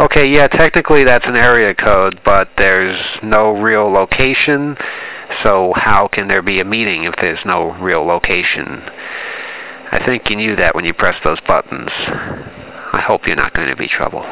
Okay, yeah, technically that's an area code, but there's no real location, so how can there be a meeting if there's no real location? I think you knew that when you pressed those buttons. I hope you're not going to be trouble.